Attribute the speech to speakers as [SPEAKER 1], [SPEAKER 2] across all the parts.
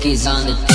[SPEAKER 1] cookies on the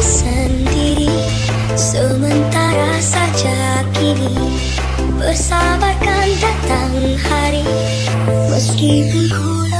[SPEAKER 2] sendiri. Sementara saja kini Bersabarkan datang hari. Meskipun ku